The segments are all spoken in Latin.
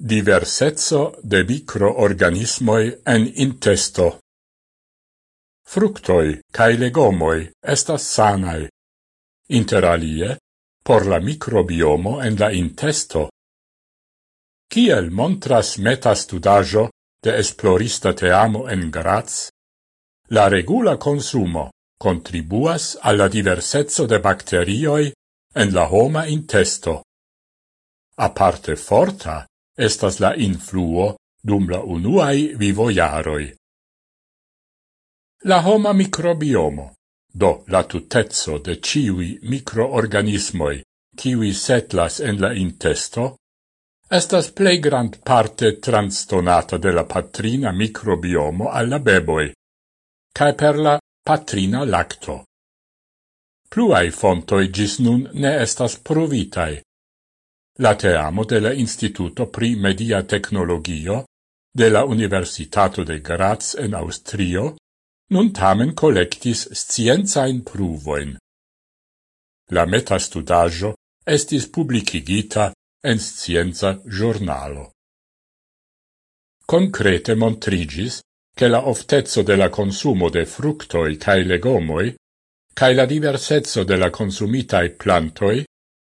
Diversezzo de microorganismoi en intesto. Fructoi cae legomoi estas sanai. Interalie, por la microbiomo en la intesto. Kiel montras metastudajo de esplorista teamo en Graz, la regula consumo contribuas alla diversezzo de bacterioi en la homa intesto. Aparte forta, estas la influo dum la unuai vivoiaroi. La homa microbiomo, do la tutezzo de ciui microorganismoi ciui setlas en la intesto, estas plei grand parte transtonata de la patrina microbiomo alla beboi, cae per la patrina lacto. Pluai fontoi gis nun ne estas provitai, la teamo de la Instituto pri Media Tecnologio de la Universitato de Graz en Austrio nun tamen collectis scienzain pruvoin. La metastudaggio estis publicigita en scienza giornalo. Concrete montrigis che la oftezzo de la consumo de fructoi cae legomoi cae la diversezzo de la consumitae plantoi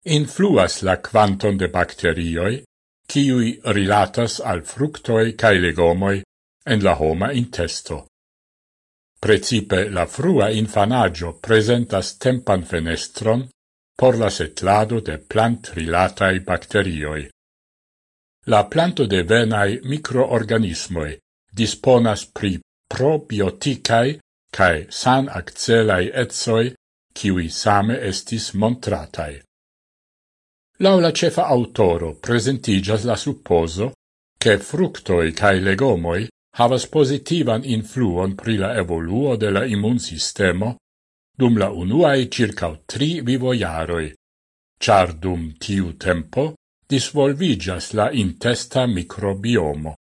influas la quanton de bacterioi, kiui rilatas al fructoi cae legomoi en la homa intesto. Precipe la frua infanaggio presentas tempan fenestron por la setlado de plant rilatai bacterioi. La planto de venai microorganismoi disponas pri probioticae cae san accelai etsoi, kiwi same estis montratai. Laula cefa autoro presentigas la supposo che fructoi cae legomoi havas positivan influon pri la evoluo de la immunsistemo dum la unuae circa tri vivoiaroi, char dum tiu tempo disvolvigas la intesta microbiomo.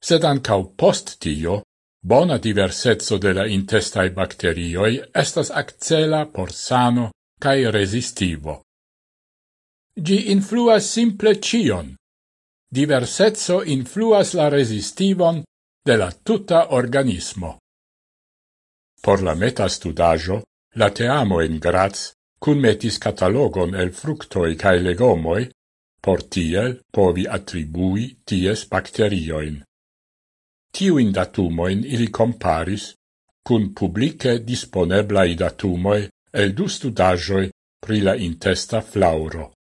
Sed ancau post tio, bona diversezzo de la intestae bacterioi estas accela por sano cae resistivo. Gi influas simple cion. Diversezzo influas la resistivon de la tuta organismo. Por la metastudajo, la teamo in Graz cun metis catalogon el fructoi cae legomoi, por tiel povi attribui ties bacterioin. Tiuin datumoin ili comparis cun publice disponeblai datumoi el du studajoi pri la intesta flauro.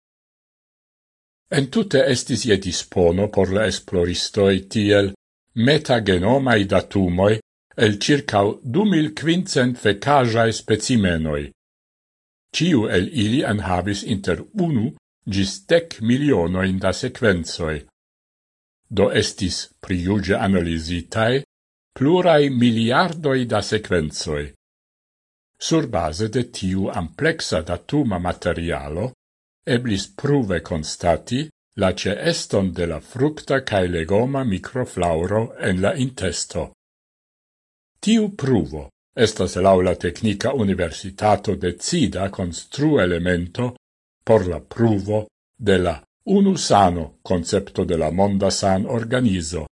En tutte estis je dispono por la esploristoi tiel metagenomai datumoi el circau 2500 fecajae specimenoi. Ciu el ili anhavis inter unu gis dec milionoin da sequenzoi. Do estis priuge analisitae plurai miliardoi da sequenzoi. Sur base de tiu amplexa datuma materialo, eblis pruve constati la ceeston de la fructa cae legoma microflauro en la intesto. Tiu pruvo estas laula tecnica universitato decida constru elemento por la pruvo de la unusano concepto de la monda san organizo,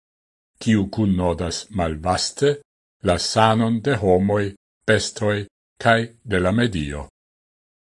kiu cunnodas malvaste la sanon de homoi, bestoi, cae de la medio.